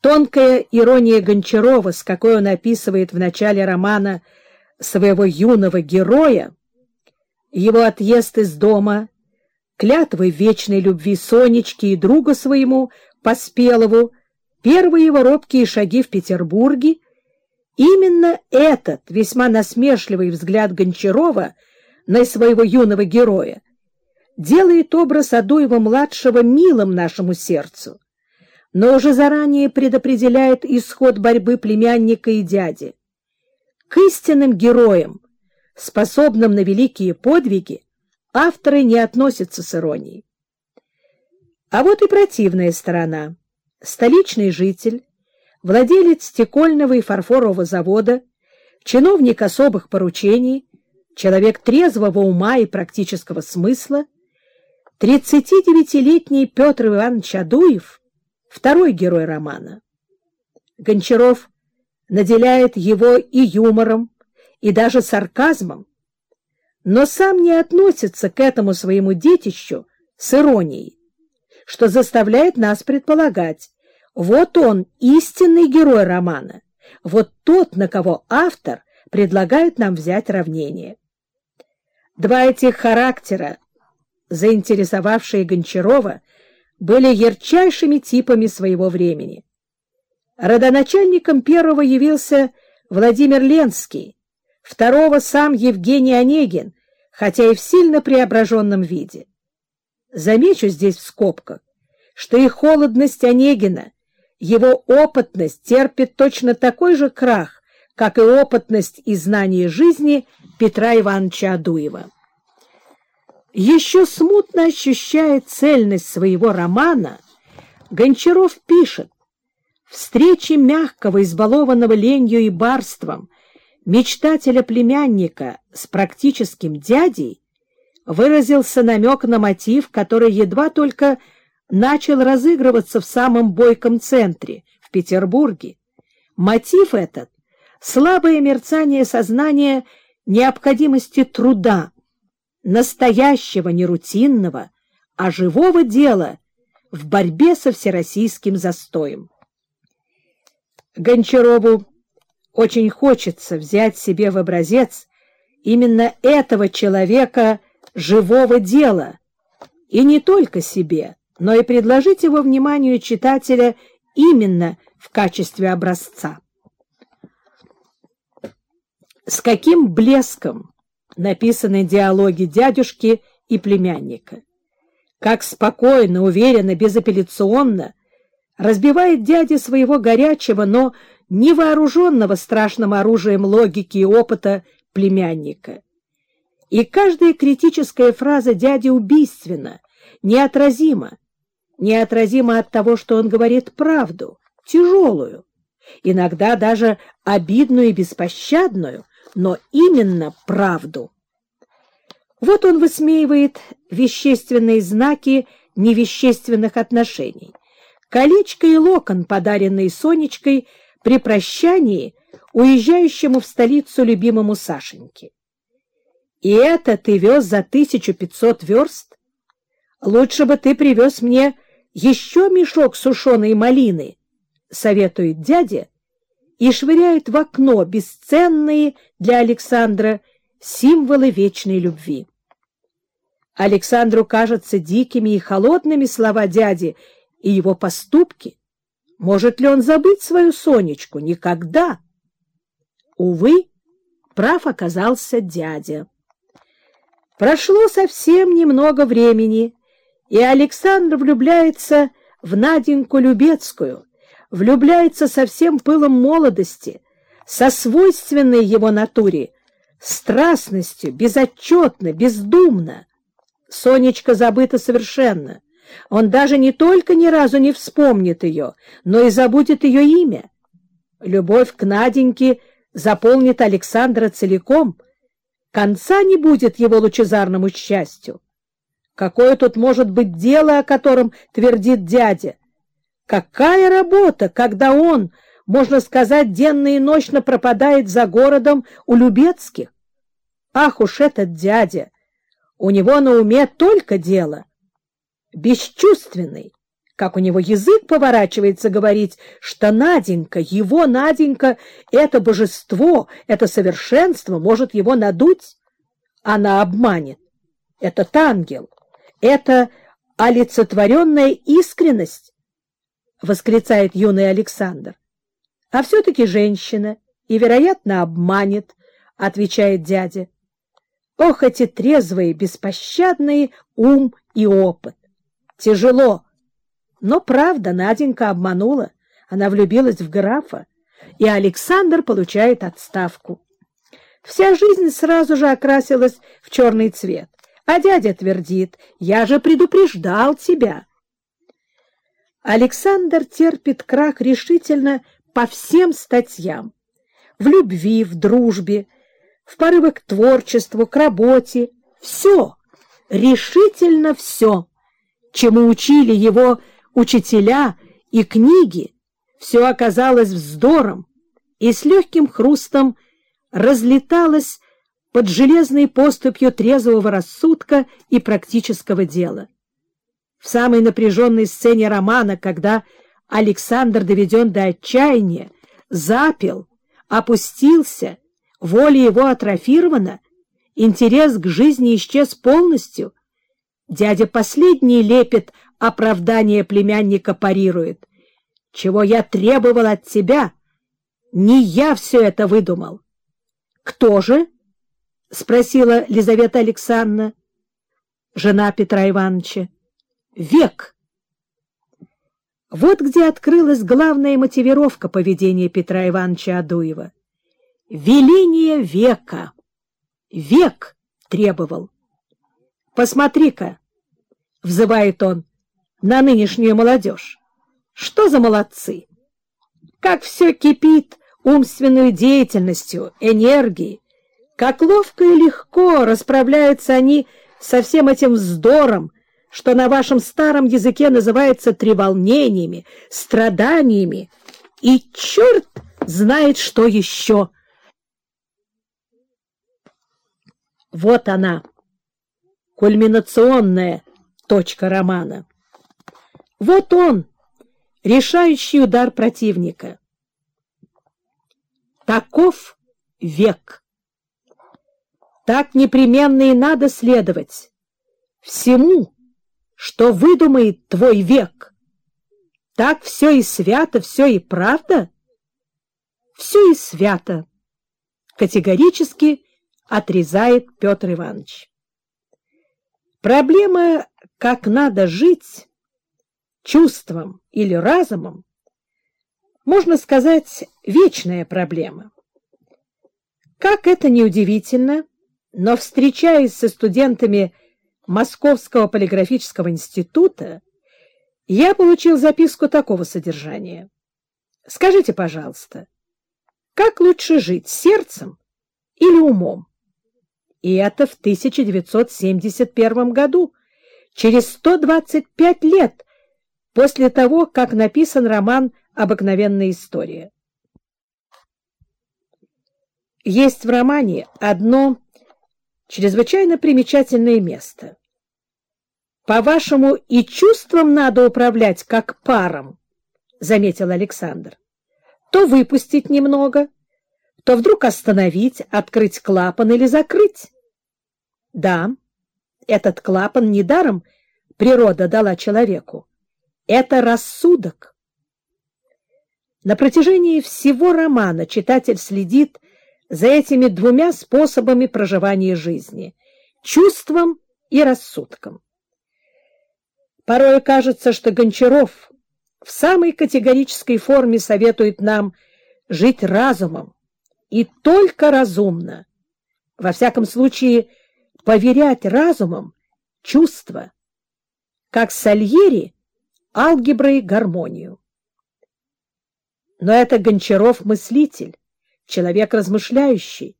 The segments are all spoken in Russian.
Тонкая ирония Гончарова, с какой он описывает в начале романа своего юного героя, его отъезд из дома, клятвы вечной любви Сонечки и друга своему, Поспелову, первые его робкие шаги в Петербурге, именно этот весьма насмешливый взгляд Гончарова на своего юного героя делает образ Адуева-младшего милым нашему сердцу, но уже заранее предопределяет исход борьбы племянника и дяди. К истинным героям, способным на великие подвиги, авторы не относятся с иронией. А вот и противная сторона. Столичный житель, владелец стекольного и фарфорового завода, чиновник особых поручений, человек трезвого ума и практического смысла, 39-летний Петр Иванович Адуев, второй герой романа. Гончаров наделяет его и юмором, и даже сарказмом, но сам не относится к этому своему детищу с иронией, что заставляет нас предполагать, вот он истинный герой романа, вот тот, на кого автор предлагает нам взять равнение. Два этих характера, заинтересовавшие Гончарова, были ярчайшими типами своего времени. Родоначальником первого явился Владимир Ленский, второго сам Евгений Онегин, хотя и в сильно преображенном виде. Замечу здесь в скобках, что и холодность Онегина, его опытность терпит точно такой же крах, как и опытность и знание жизни Петра Ивановича Адуева. Еще смутно ощущая цельность своего романа, Гончаров пишет, «Встречи мягкого, избалованного ленью и барством, мечтателя-племянника с практическим дядей выразился намек на мотив, который едва только начал разыгрываться в самом бойком центре, в Петербурге. Мотив этот — слабое мерцание сознания необходимости труда, настоящего, не рутинного, а живого дела в борьбе со всероссийским застоем. Гончарову очень хочется взять себе в образец именно этого человека живого дела, и не только себе, но и предложить его вниманию читателя именно в качестве образца. С каким блеском написаны диалоги дядюшки и племянника. Как спокойно, уверенно, безапелляционно разбивает дядя своего горячего, но невооруженного страшным оружием логики и опыта племянника. И каждая критическая фраза дяди убийственна, неотразима, неотразима от того, что он говорит правду, тяжелую, иногда даже обидную и беспощадную, но именно правду. Вот он высмеивает вещественные знаки невещественных отношений. Колечко и локон, подаренные Сонечкой при прощании уезжающему в столицу любимому Сашеньке. И это ты вез за 1500 верст? Лучше бы ты привез мне еще мешок сушеной малины, — советует дядя, и швыряет в окно бесценные для Александра символы вечной любви. Александру кажутся дикими и холодными слова дяди и его поступки. Может ли он забыть свою Сонечку? Никогда. Увы, прав оказался дядя. Прошло совсем немного времени, и Александр влюбляется в Наденьку Любецкую, влюбляется со всем пылом молодости, со свойственной его натуре, страстностью, безотчетно, бездумно. Сонечка забыта совершенно. Он даже не только ни разу не вспомнит ее, но и забудет ее имя. Любовь к Наденьке заполнит Александра целиком. Конца не будет его лучезарному счастью. Какое тут может быть дело, о котором твердит дядя? Какая работа, когда он, можно сказать, денно и ночно пропадает за городом у Любецких? Ах уж этот дядя! У него на уме только дело. Бесчувственный, как у него язык поворачивается говорить, что Наденька, его Наденька, это божество, это совершенство может его надуть. Она обманет. Этот ангел, это олицетворенная искренность, — восклицает юный Александр. А все-таки женщина и, вероятно, обманет, — отвечает дядя. Ох, эти трезвые, беспощадные ум и опыт! Тяжело но правда, Наденька обманула. Она влюбилась в графа, и Александр получает отставку. Вся жизнь сразу же окрасилась в черный цвет. А дядя твердит, я же предупреждал тебя. Александр терпит крах решительно по всем статьям. В любви, в дружбе, в порывах к творчеству, к работе. Все, решительно все, чему учили его учителя и книги, все оказалось вздором и с легким хрустом разлеталось под железной поступью трезвого рассудка и практического дела. В самой напряженной сцене романа, когда Александр доведен до отчаяния, запил, опустился, воля его атрофирована, интерес к жизни исчез полностью, дядя последний лепет оправдание племянника парирует. Чего я требовал от тебя? Не я все это выдумал. — Кто же? — спросила Лизавета Александровна, жена Петра Ивановича. — Век. Вот где открылась главная мотивировка поведения Петра Ивановича Адуева. Веление века. Век требовал. «Посмотри-ка!» — взывает он на нынешнюю молодежь. Что за молодцы! Как все кипит умственной деятельностью, энергией, как ловко и легко расправляются они со всем этим вздором, что на вашем старом языке называется треволнениями, страданиями, и черт знает, что еще. Вот она, кульминационная точка романа. Вот он, решающий удар противника. Таков век. Так непременно и надо следовать всему, что выдумает твой век. Так все и свято, все и правда? Все и свято, категорически отрезает Петр Иванович. Проблема, как надо жить, чувством или разумом, можно сказать, вечная проблема. Как это ни удивительно, но, встречаясь со студентами Московского полиграфического института, я получил записку такого содержания. Скажите, пожалуйста, как лучше жить, сердцем или умом? И это в 1971 году, через 125 лет после того, как написан роман «Обыкновенная история». Есть в романе одно чрезвычайно примечательное место. «По-вашему, и чувством надо управлять, как паром», — заметил Александр. «То выпустить немного, то вдруг остановить, открыть клапан или закрыть». Да, этот клапан недаром природа дала человеку это рассудок. На протяжении всего романа читатель следит за этими двумя способами проживания жизни — чувством и рассудком. Порой кажется, что Гончаров в самой категорической форме советует нам жить разумом и только разумно, во всяком случае поверять разумом чувства. Как Сальери алгеброй гармонию. Но это Гончаров мыслитель, человек размышляющий.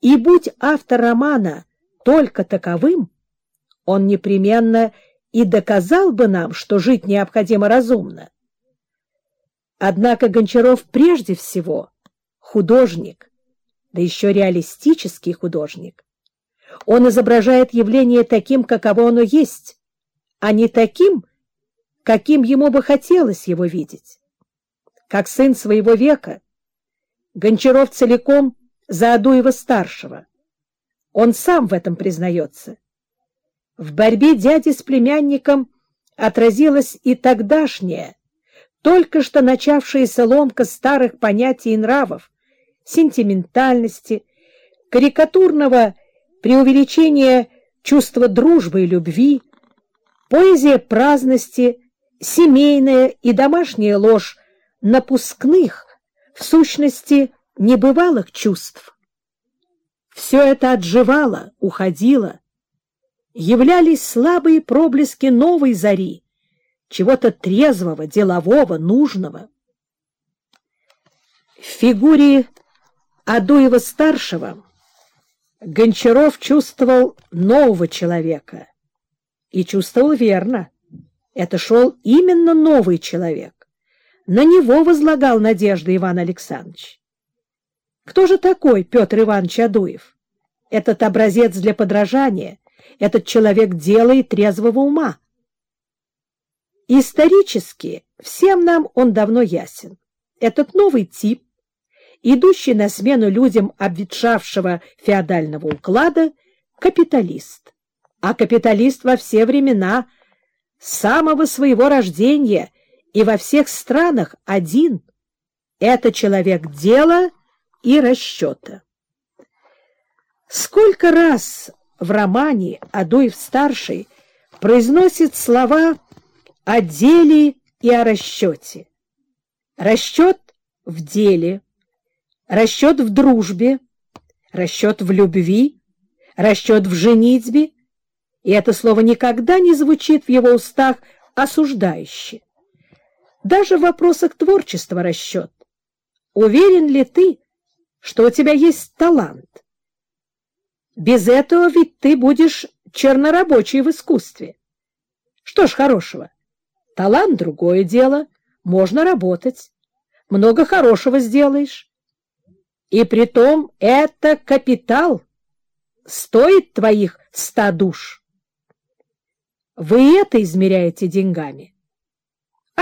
И будь автор романа только таковым, он непременно и доказал бы нам, что жить необходимо разумно. Однако Гончаров прежде всего художник, да еще реалистический художник. Он изображает явление таким, каково оно есть, а не таким, каким ему бы хотелось его видеть. Как сын своего века, Гончаров целиком за Адуева-старшего. Он сам в этом признается. В борьбе дяди с племянником отразилась и тогдашняя, только что начавшаяся ломка старых понятий и нравов, сентиментальности, карикатурного преувеличения чувства дружбы и любви, поэзия праздности, семейная и домашняя ложь напускных, в сущности, небывалых чувств. Все это отживало, уходило. Являлись слабые проблески новой зари, чего-то трезвого, делового, нужного. В фигуре Адуева-старшего Гончаров чувствовал нового человека. И чувствовал верно. Это шел именно новый человек. На него возлагал надежды Иван Александрович. Кто же такой Петр Иванович Адуев? Этот образец для подражания, этот человек дела трезвого ума. Исторически всем нам он давно ясен. Этот новый тип, идущий на смену людям обветшавшего феодального уклада, капиталист. А капиталист во все времена, с самого своего рождения и во всех странах один — это человек дела и расчета. Сколько раз в романе Адуев-старший произносит слова о деле и о расчете. Расчет в деле, расчет в дружбе, расчет в любви, расчет в женитьбе, и это слово никогда не звучит в его устах осуждающе. Даже в вопросах творчества расчет. Уверен ли ты, что у тебя есть талант? Без этого ведь ты будешь чернорабочий в искусстве. Что ж хорошего? Талант — другое дело, можно работать. Много хорошего сделаешь. И притом это капитал, стоит твоих ста душ. Вы это измеряете деньгами.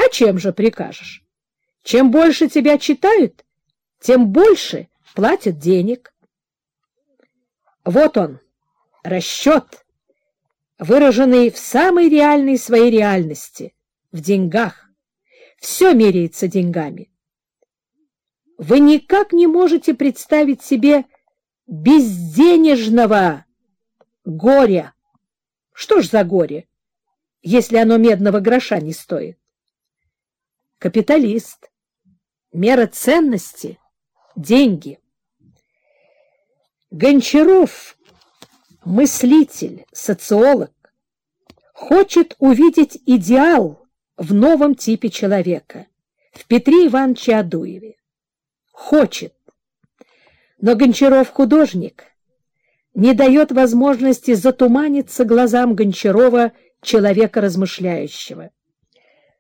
А чем же прикажешь? Чем больше тебя читают, тем больше платят денег. Вот он, расчет, выраженный в самой реальной своей реальности, в деньгах. Все меряется деньгами. Вы никак не можете представить себе безденежного горя. Что ж за горе, если оно медного гроша не стоит? Капиталист. Мера ценности — деньги. Гончаров, мыслитель, социолог, хочет увидеть идеал в новом типе человека, в Петре Ивановиче Адуеве хочет. Но Гончаров художник не дает возможности затуманиться глазам Гончарова, человека размышляющего.